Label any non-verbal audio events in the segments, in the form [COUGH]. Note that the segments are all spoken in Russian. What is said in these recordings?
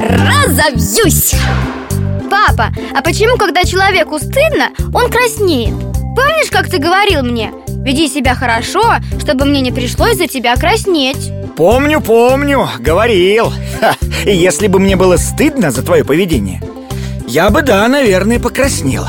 разобьюсь Папа, а почему, когда человеку стыдно, он краснеет? Помнишь, как ты говорил мне? Веди себя хорошо, чтобы мне не пришлось за тебя краснеть Помню, помню, говорил Ха, если бы мне было стыдно за твое поведение Я бы, да, наверное, покраснел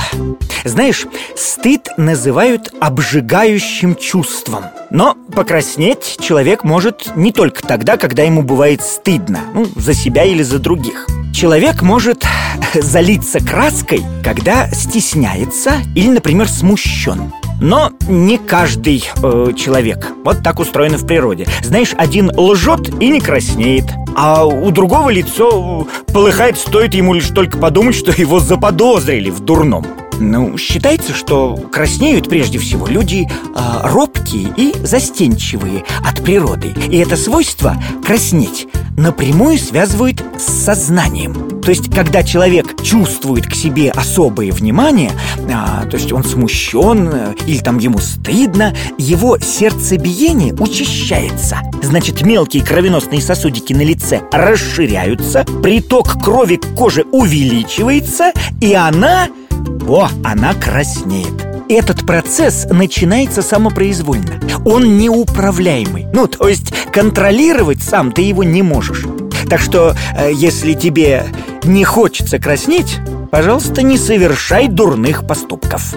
Знаешь, стыд называют обжигающим чувством. Но покраснеть человек может не только тогда, когда ему бывает стыдно Ну, за себя или за других. Человек может [LAUGHS] залиться краской, когда стесняется или, например, смущен. Но не каждый э, человек. Вот так устроено в природе. Знаешь, один лжет и не краснеет, а у другого лицо полыхает, стоит ему лишь только подумать, что его заподозрили в дурном. Ну, считается, что краснеют прежде всего люди э, робкие и застенчивые от природы. И это свойство краснеть напрямую связывают с сознанием. То есть, когда человек чувствует к себе особое внимание, а, то есть он смущен э, или там ему стыдно, его сердцебиение учащается. Значит, мелкие кровеносные сосудики на лице расширяются, приток крови к коже увеличивается, и она... О, она краснеет. Этот процесс начинается самопроизвольно. Он неуправляемый. Ну, то есть контролировать сам ты его не можешь. Так что, э, если тебе не хочется краснеть Пожалуйста, не совершай дурных поступков